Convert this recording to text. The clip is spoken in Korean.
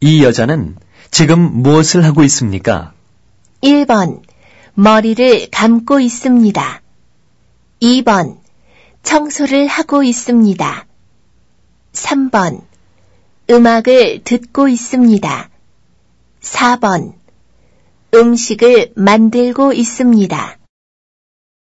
이 여자는 지금 무엇을 하고 있습니까? 1번, 머리를 감고 있습니다. 2번, 청소를 하고 있습니다. 3번, 음악을 듣고 있습니다. 4번, 음식을 만들고 있습니다.